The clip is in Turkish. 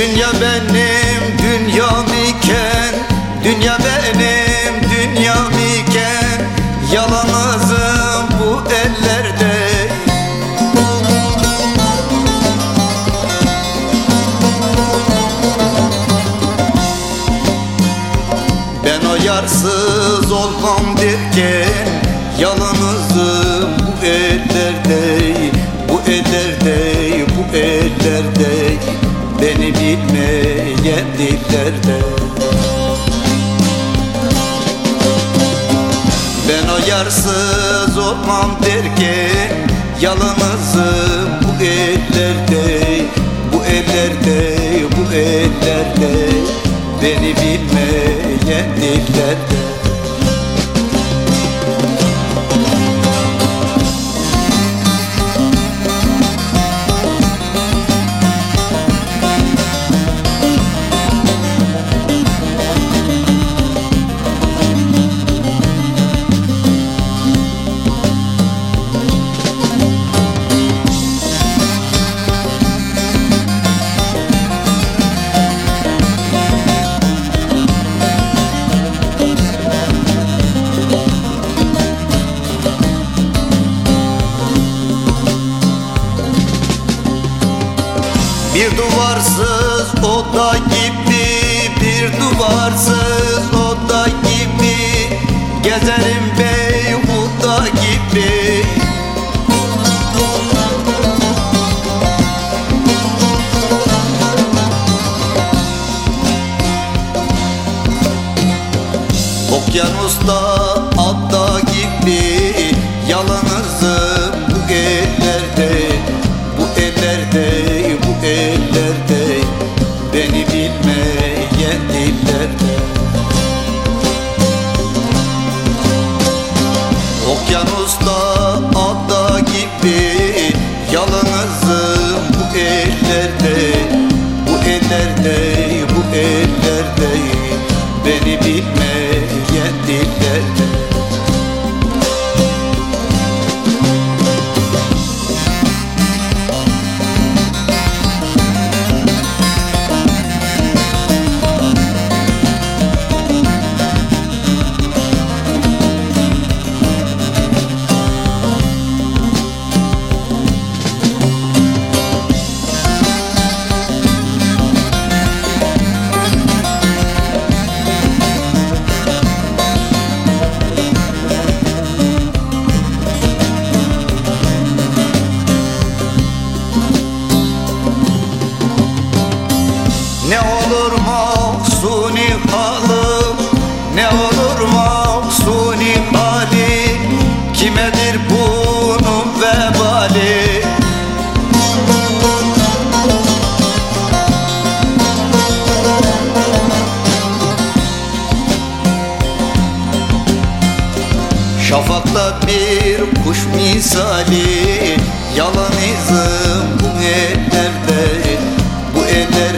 Dünya benim dünyam iken. Dünya benim dünyam iken. Yalanızım bu ellerde. Ben o yarsız olmam derken Yalnızım dillerde Ben o yarsız olmam derken Yalnızım bu ellerde Bu ellerde, bu ellerde Beni bilmeyen dillerde Bir duvarsız oda gibi Bir duvarsız oda gibi. Gezerim beyhuda gibi. Okyanusta olur mahzuni halim? Ne olur mahzuni hali? Kimedir bunun vebali? Şafakta bir kuş misali Yalan izim bu ellerde. Bu ellerde